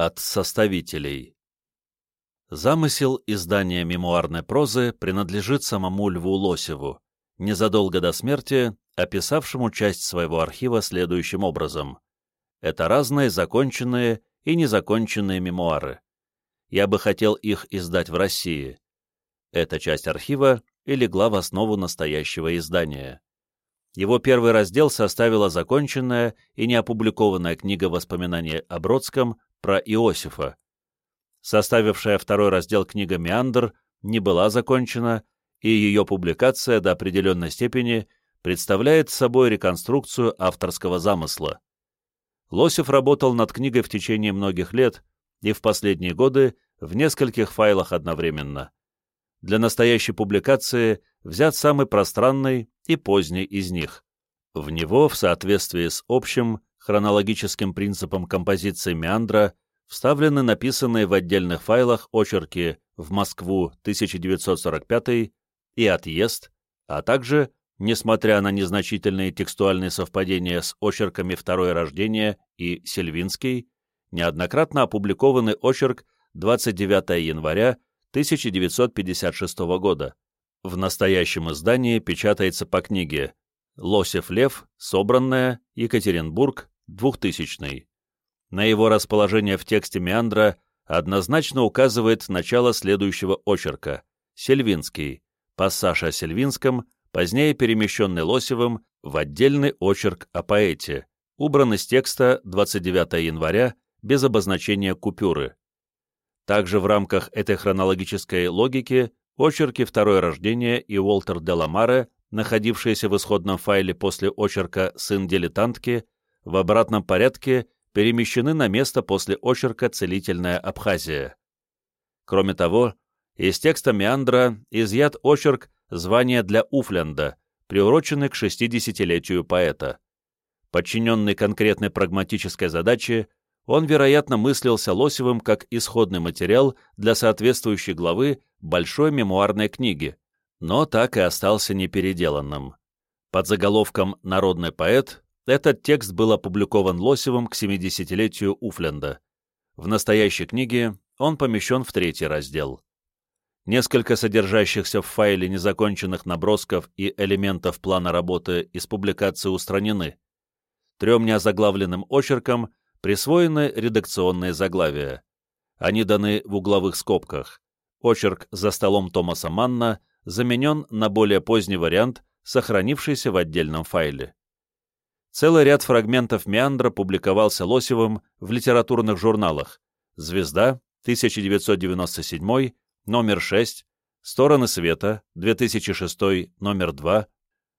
От составителей Замысел издания мемуарной прозы принадлежит самому Льву Лосеву, незадолго до смерти описавшему часть своего архива следующим образом. Это разные законченные и незаконченные мемуары. Я бы хотел их издать в России. Эта часть архива и легла в основу настоящего издания. Его первый раздел составила законченная и неопубликованная книга воспоминаний о Бродском про Иосифа, составившая второй раздел книга «Меандр» не была закончена, и ее публикация до определенной степени представляет собой реконструкцию авторского замысла. Лосев работал над книгой в течение многих лет и в последние годы в нескольких файлах одновременно. Для настоящей публикации взят самый пространный и поздний из них. В него, в соответствии с общим хронологическим принципом композиции меандра, вставлены написанные в отдельных файлах очерки в Москву 1945 и отъезд, а также, несмотря на незначительные текстуальные совпадения с очерками «Второе рождение» и «Сельвинский», неоднократно опубликованный очерк 29 января 1956 года. В настоящем издании печатается по книге «Лосев Лев. Собранная. Екатеринбург. 2000 на его расположение в тексте Меандра однозначно указывает начало следующего очерка — Сельвинский, пассаж о Сельвинском, позднее перемещенный Лосевым в отдельный очерк о поэте, убран из текста 29 января без обозначения купюры. Также в рамках этой хронологической логики очерки «Второе рождение» и Уолтер де Ламаре, находившиеся в исходном файле после очерка «Сын дилетантки», в обратном порядке перемещены на место после очерка «Целительная Абхазия». Кроме того, из текста Меандра изъят очерк «Звание для Уфленда», приуроченный к 60-летию поэта. Подчиненный конкретной прагматической задаче, он, вероятно, мыслился Лосевым как исходный материал для соответствующей главы большой мемуарной книги, но так и остался непеределанным. Под заголовком «Народный поэт» Этот текст был опубликован Лосевым к 70-летию Уфленда. В настоящей книге он помещен в третий раздел. Несколько содержащихся в файле незаконченных набросков и элементов плана работы из публикации устранены. Трем неозаглавленным очеркам присвоены редакционные заглавия. Они даны в угловых скобках. Очерк «За столом Томаса Манна» заменен на более поздний вариант, сохранившийся в отдельном файле. Целый ряд фрагментов «Меандра» публиковался Лосевым в литературных журналах «Звезда», 1997, номер 6, «Стороны света», 2006, номер 2,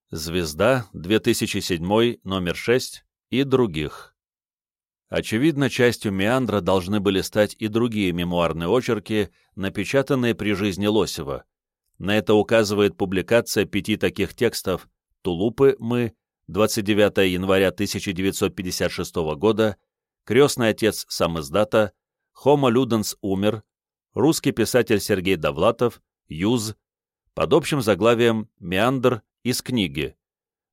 «Звезда», 2007, номер 6 и других. Очевидно, частью «Меандра» должны были стать и другие мемуарные очерки, напечатанные при жизни Лосева. На это указывает публикация пяти таких текстов «Тулупы мы», 29 января 1956 года, крестный отец сам издата, Хомо Люденс умер, русский писатель Сергей Довлатов, Юз, под общим заглавием «Меандр» из книги.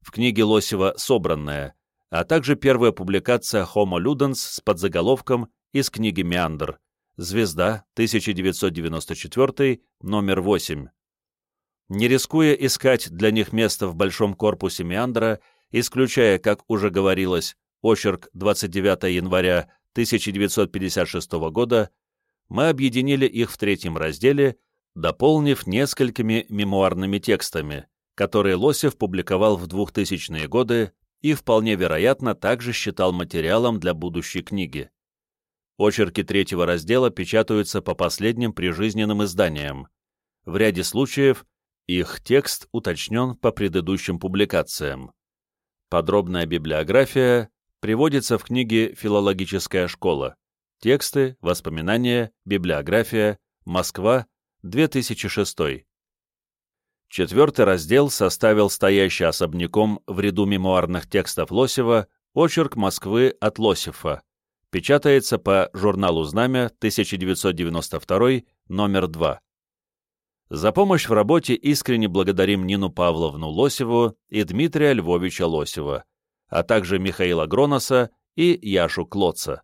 В книге Лосева «Собранная», а также первая публикация Homo Ludens с подзаголовком из книги «Меандр», «Звезда», 1994, номер 8. Не рискуя искать для них место в большом корпусе «Меандра», исключая, как уже говорилось, очерк 29 января 1956 года, мы объединили их в третьем разделе, дополнив несколькими мемуарными текстами, которые Лосев публиковал в 2000-е годы и вполне вероятно также считал материалом для будущей книги. Очерки третьего раздела печатаются по последним прижизненным изданиям. В ряде случаев их текст уточнен по предыдущим публикациям. Подробная библиография приводится в книге «Филологическая школа». Тексты, воспоминания, библиография, Москва, 2006. Четвертый раздел составил стоящий особняком в ряду мемуарных текстов Лосева очерк Москвы от Лосева. Печатается по журналу «Знамя» 1992, номер 2. За помощь в работе искренне благодарим Нину Павловну Лосеву и Дмитрия Львовича Лосева, а также Михаила Гроноса и Яшу Клоца.